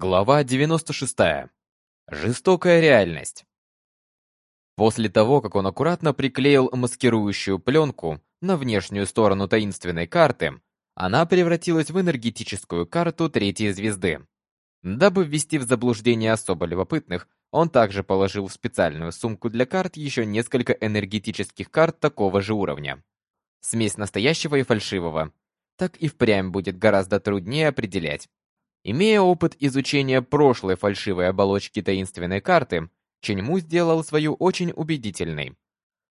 Глава 96. Жестокая реальность. После того, как он аккуратно приклеил маскирующую пленку на внешнюю сторону таинственной карты, она превратилась в энергетическую карту третьей звезды. Дабы ввести в заблуждение особо любопытных, он также положил в специальную сумку для карт еще несколько энергетических карт такого же уровня. Смесь настоящего и фальшивого. Так и впрямь будет гораздо труднее определять, Имея опыт изучения прошлой фальшивой оболочки таинственной карты, Ченьму сделал свою очень убедительной.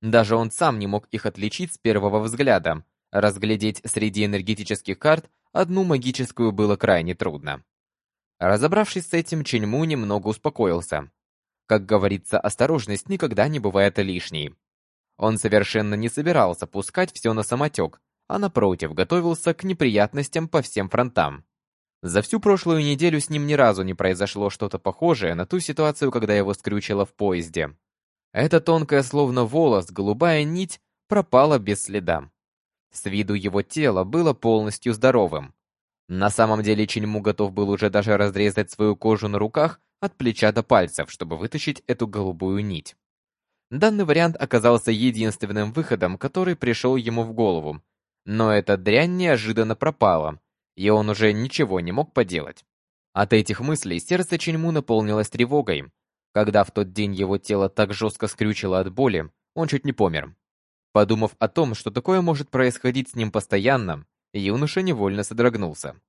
Даже он сам не мог их отличить с первого взгляда. Разглядеть среди энергетических карт одну магическую было крайне трудно. Разобравшись с этим, Ченьму немного успокоился. Как говорится, осторожность никогда не бывает лишней. Он совершенно не собирался пускать все на самотек, а напротив, готовился к неприятностям по всем фронтам. За всю прошлую неделю с ним ни разу не произошло что-то похожее на ту ситуацию, когда его скрючило в поезде. Эта тонкая, словно волос, голубая нить пропала без следа. С виду его тело было полностью здоровым. На самом деле Чиньму готов был уже даже разрезать свою кожу на руках от плеча до пальцев, чтобы вытащить эту голубую нить. Данный вариант оказался единственным выходом, который пришел ему в голову. Но эта дрянь неожиданно пропала, и он уже ничего не мог поделать. От этих мыслей сердце Ченьму наполнилось тревогой. Когда в тот день его тело так жестко скрючило от боли, он чуть не помер. Подумав о том, что такое может происходить с ним постоянно, юноша невольно содрогнулся.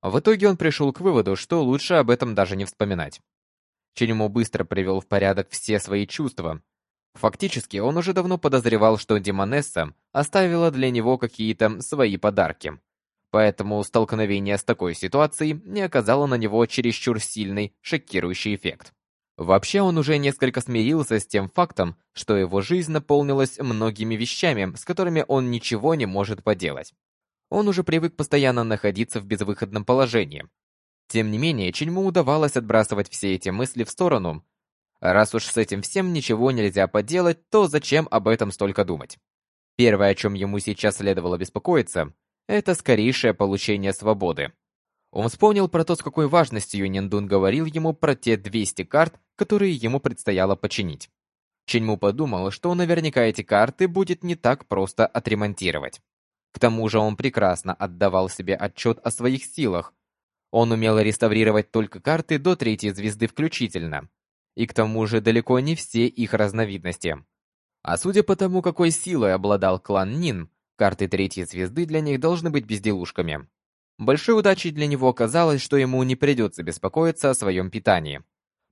В итоге он пришел к выводу, что лучше об этом даже не вспоминать. Ченьму быстро привел в порядок все свои чувства. Фактически, он уже давно подозревал, что Демонесса оставила для него какие-то свои подарки. Поэтому столкновение с такой ситуацией не оказало на него чересчур сильный, шокирующий эффект. Вообще он уже несколько смирился с тем фактом, что его жизнь наполнилась многими вещами, с которыми он ничего не может поделать. Он уже привык постоянно находиться в безвыходном положении. Тем не менее, Ченьму удавалось отбрасывать все эти мысли в сторону. Раз уж с этим всем ничего нельзя поделать, то зачем об этом столько думать? Первое, о чем ему сейчас следовало беспокоиться, это скорейшее получение свободы. Он вспомнил про то, с какой важностью Ниндун говорил ему про те 200 карт, которые ему предстояло починить. Ченьму подумал, что наверняка эти карты будет не так просто отремонтировать. К тому же он прекрасно отдавал себе отчет о своих силах. Он умел реставрировать только карты до третьей звезды включительно. И к тому же далеко не все их разновидности. А судя по тому, какой силой обладал клан Нин, Карты третьей звезды для них должны быть безделушками. Большой удачей для него оказалось, что ему не придется беспокоиться о своем питании.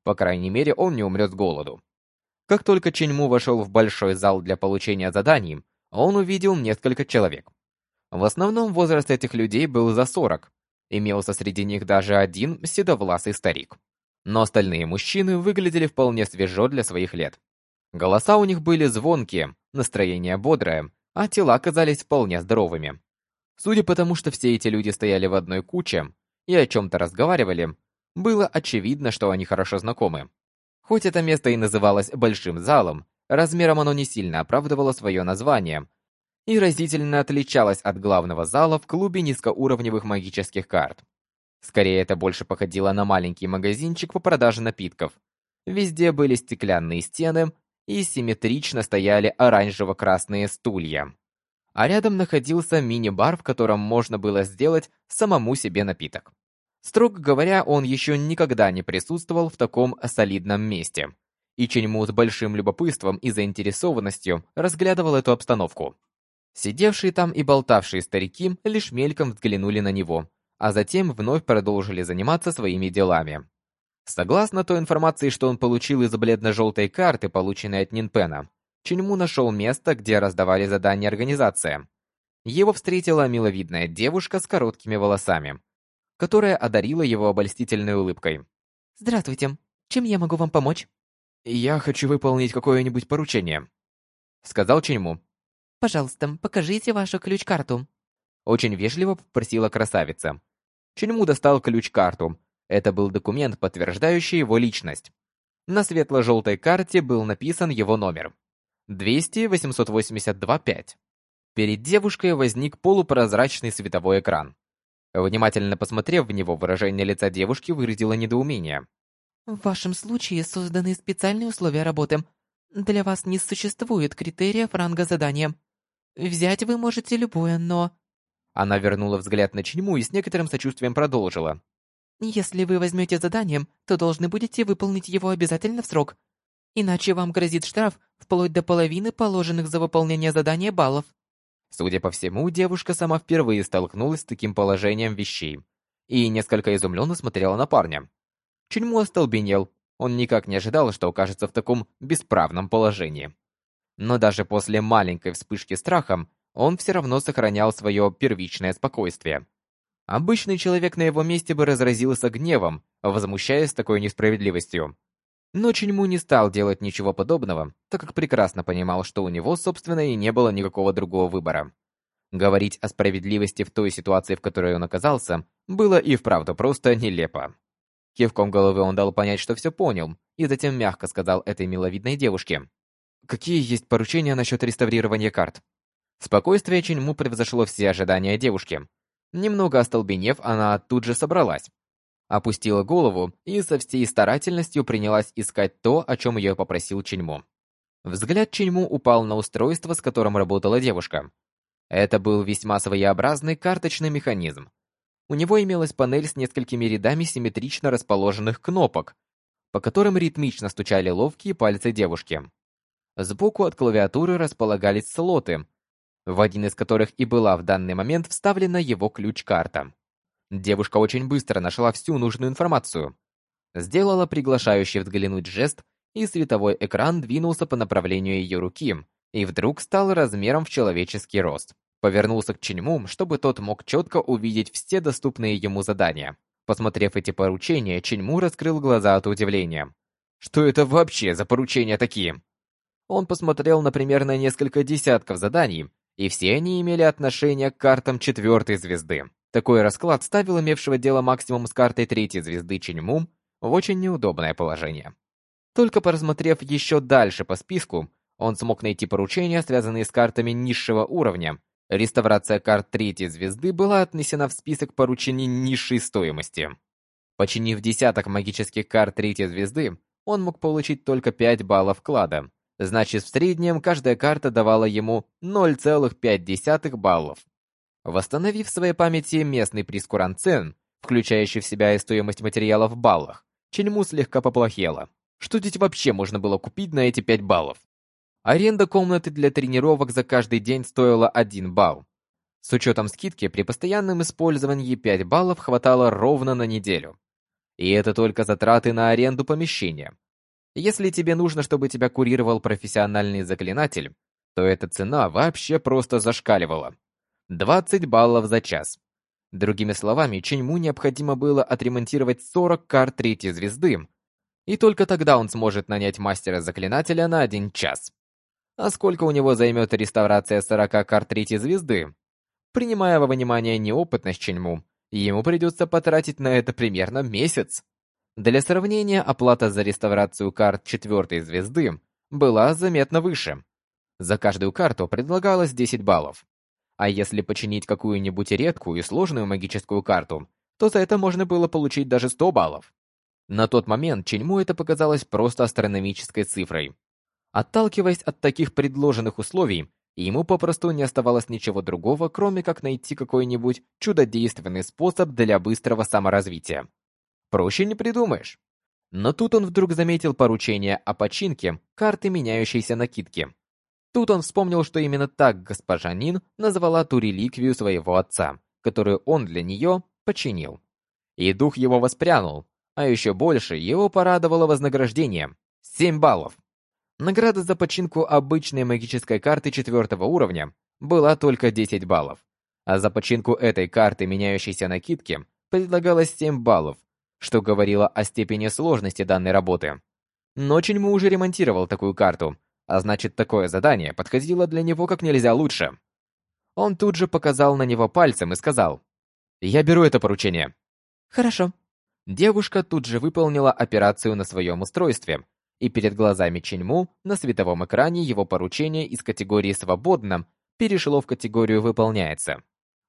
По крайней мере, он не умрет с голоду. Как только Ченьму вошел в большой зал для получения заданий, он увидел несколько человек. В основном возраст этих людей был за 40. Имелся среди них даже один седовласый старик. Но остальные мужчины выглядели вполне свежо для своих лет. Голоса у них были звонкие, настроение бодрое, а тела казались вполне здоровыми. Судя по тому, что все эти люди стояли в одной куче и о чем-то разговаривали, было очевидно, что они хорошо знакомы. Хоть это место и называлось «большим залом», размером оно не сильно оправдывало свое название и разительно отличалось от главного зала в клубе низкоуровневых магических карт. Скорее, это больше походило на маленький магазинчик по продаже напитков. Везде были стеклянные стены, и симметрично стояли оранжево-красные стулья. А рядом находился мини-бар, в котором можно было сделать самому себе напиток. Строго говоря, он еще никогда не присутствовал в таком солидном месте. И Ченьму с большим любопытством и заинтересованностью разглядывал эту обстановку. Сидевшие там и болтавшие старики лишь мельком взглянули на него, а затем вновь продолжили заниматься своими делами. Согласно той информации, что он получил из бледно-желтой карты, полученной от Нинпена, Чиньму нашел место, где раздавали задания организации. Его встретила миловидная девушка с короткими волосами, которая одарила его обольстительной улыбкой. «Здравствуйте. Чем я могу вам помочь?» «Я хочу выполнить какое-нибудь поручение», — сказал Чиньму. «Пожалуйста, покажите вашу ключ-карту», — очень вежливо попросила красавица. Чиньму достал ключ-карту, это был документ, подтверждающий его личность. На светло-желтой карте был написан его номер. 200-882-5. Перед девушкой возник полупрозрачный световой экран. Внимательно посмотрев в него, выражение лица девушки выразило недоумение. В вашем случае созданы специальные условия работы. Для вас не существует критериев ранга задания. Взять вы можете любое, но... Она вернула взгляд на Ченьму и с некоторым сочувствием продолжила. Если вы возьмете задание, то должны будете выполнить его обязательно в срок. Иначе вам грозит штраф вплоть до половины положенных за выполнение задания баллов. Судя по всему, девушка сама впервые столкнулась с таким положением вещей и несколько изумленно смотрела на парня. Чуньму остолбенел. Он никак не ожидал, что окажется в таком бесправном положении. Но даже после маленькой вспышки страхом, он все равно сохранял свое первичное спокойствие. Обычный человек на его месте бы разразился гневом, возмущаясь такой несправедливостью. Но Чуньму не стал делать ничего подобного, так как прекрасно понимал, что у него, собственно, и не было никакого другого выбора. Говорить о справедливости в той ситуации, в которой он оказался, было и вправду просто нелепо. Кивком головы он дал понять, что все понял, и затем мягко сказал этой миловидной девушке. «Какие есть поручения насчет реставрирования карт?» Спокойствие Чиньму превзошло все ожидания девушки. Немного остолбенев, она тут же собралась. Опустила голову и со всей старательностью принялась искать то, о чем ее попросил Чиньму. Взгляд Чиньму упал на устройство, с которым работала девушка. Это был весьма своеобразный карточный механизм, у него имелась панель с несколькими рядами симметрично расположенных кнопок, по которым ритмично стучали ловкие пальцы девушки. Сбоку от клавиатуры располагались слоты, в один из которых и была в данный момент вставлена его ключ-карта. Девушка очень быстро нашла всю нужную информацию. Сделала приглашающий взглянуть жест, и световой экран двинулся по направлению ее руки, и вдруг стал размером в человеческий рост. Повернулся к Ченьму, чтобы тот мог четко увидеть все доступные ему задания. Посмотрев эти поручения, Ченьму раскрыл глаза от удивления. Что это вообще за поручения такие? Он посмотрел, например, на несколько десятков заданий, и все они имели отношение к картам четвертой звезды. Такой расклад ставил имевшего дело максимум с картой третьей звезды Ченьму в очень неудобное положение. Только поразмотрев еще дальше по списку, он смог найти поручения, связанные с картами низшего уровня, Реставрация карт третьей звезды была отнесена в список поручений низшей стоимости. Починив десяток магических карт третьей звезды, он мог получить только 5 баллов клада. Значит, в среднем каждая карта давала ему 0,5 баллов. Восстановив в своей памяти местный прескурант цен, включающий в себя и стоимость материалов в баллах, Чельму слегка поплохело. Что здесь вообще можно было купить на эти 5 баллов? Аренда комнаты для тренировок за каждый день стоила 1 балл. С учетом скидки при постоянном использовании 5 баллов хватало ровно на неделю. И это только затраты на аренду помещения. Если тебе нужно, чтобы тебя курировал профессиональный заклинатель, то эта цена вообще просто зашкаливала. 20 баллов за час. Другими словами, Ченьму необходимо было отремонтировать 40 карт третьей звезды, и только тогда он сможет нанять мастера-заклинателя на один час. А сколько у него займет реставрация 40 карт третьей звезды? Принимая во внимание неопытность Ченьму, ему придется потратить на это примерно месяц. Для сравнения, оплата за реставрацию карт четвертой звезды была заметно выше. За каждую карту предлагалось 10 баллов. А если починить какую-нибудь редкую и сложную магическую карту, то за это можно было получить даже 100 баллов. На тот момент Ченьму это показалось просто астрономической цифрой. Отталкиваясь от таких предложенных условий, ему попросту не оставалось ничего другого, кроме как найти какой-нибудь чудодейственный способ для быстрого саморазвития. Проще не придумаешь. Но тут он вдруг заметил поручение о починке карты меняющейся накидки. Тут он вспомнил, что именно так госпожа Нин назвала ту реликвию своего отца, которую он для нее починил. И дух его воспрянул, а еще больше его порадовало вознаграждение – 7 баллов. Награда за починку обычной магической карты четвертого уровня была только 10 баллов, а за починку этой карты меняющейся накидки предлагалось 7 баллов, что говорило о степени сложности данной работы. Но Чиньму уже ремонтировал такую карту, а значит такое задание подходило для него как нельзя лучше. Он тут же показал на него пальцем и сказал, «Я беру это поручение». «Хорошо». Девушка тут же выполнила операцию на своем устройстве, и перед глазами Ченьму на световом экране его поручение из категории «Свободно» перешло в категорию «Выполняется».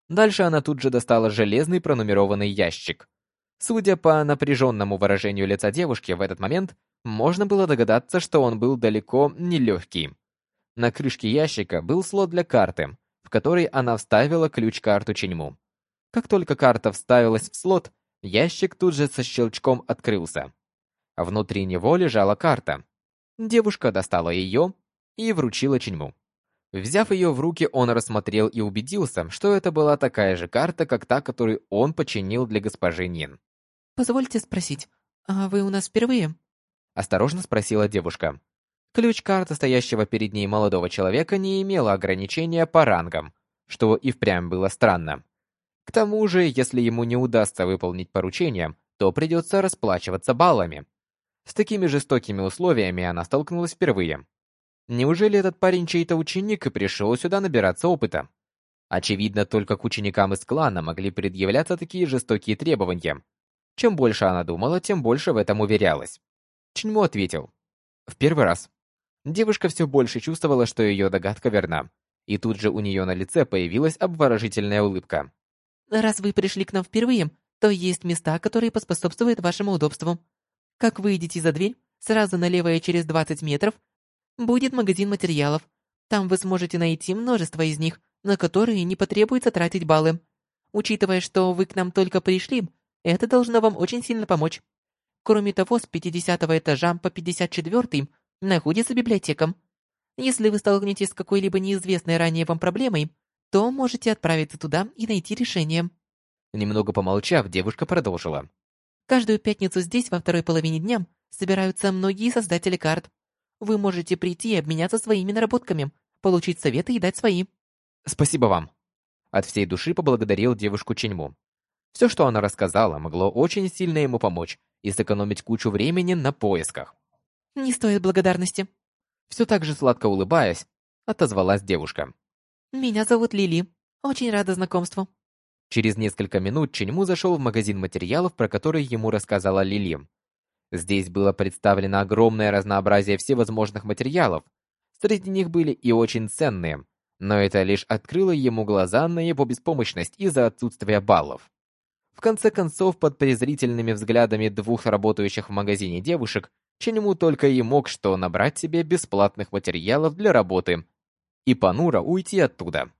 Дальше она тут же достала железный пронумерованный ящик. Судя по напряженному выражению лица девушки в этот момент, можно было догадаться, что он был далеко не легкий. На крышке ящика был слот для карты, в который она вставила ключ-карту Ченьму. Как только карта вставилась в слот, ящик тут же со щелчком открылся. Внутри него лежала карта. Девушка достала ее и вручила Ченьму. Взяв ее в руки, он рассмотрел и убедился, что это была такая же карта, как та, которую он починил для госпожи Нин. «Позвольте спросить, а вы у нас впервые?» Осторожно спросила девушка. Ключ-карта стоящего перед ней молодого человека не имела ограничения по рангам, что и впрямь было странно. К тому же, если ему не удастся выполнить поручение, то придется расплачиваться баллами. С такими жестокими условиями она столкнулась впервые. Неужели этот парень чей-то ученик и пришел сюда набираться опыта? Очевидно, только к ученикам из клана могли предъявляться такие жестокие требования. Чем больше она думала, тем больше в этом уверялась. Чиньмо ответил. В первый раз. Девушка все больше чувствовала, что ее догадка верна. И тут же у нее на лице появилась обворожительная улыбка. «Раз вы пришли к нам впервые, то есть места, которые поспособствуют вашему удобству. Как выйдете за дверь, сразу налево и через 20 метров будет магазин материалов. Там вы сможете найти множество из них, на которые не потребуется тратить баллы. Учитывая, что вы к нам только пришли, это должно вам очень сильно помочь. Кроме того, с 50 этажа по 54 находится библиотека. Если вы столкнетесь с какой-либо неизвестной ранее вам проблемой, то можете отправиться туда и найти решение. Немного помолчав, девушка продолжила. Каждую пятницу здесь во второй половине дня собираются многие создатели карт. Вы можете прийти и обменяться своими наработками, получить советы и дать свои. Спасибо вам. От всей души поблагодарил девушку Ченьму. Все, что она рассказала, могло очень сильно ему помочь и сэкономить кучу времени на поисках. Не стоит благодарности. Все так же сладко улыбаясь, отозвалась девушка. Меня зовут Лили. Очень рада знакомству. Через несколько минут Ченьму зашел в магазин материалов, про который ему рассказала Лили. Здесь было представлено огромное разнообразие всевозможных материалов. Среди них были и очень ценные, но это лишь открыло ему глаза на его беспомощность из-за отсутствия баллов. В конце концов, под презрительными взглядами двух работающих в магазине девушек, Ченему только и мог что набрать себе бесплатных материалов для работы и понуро уйти оттуда.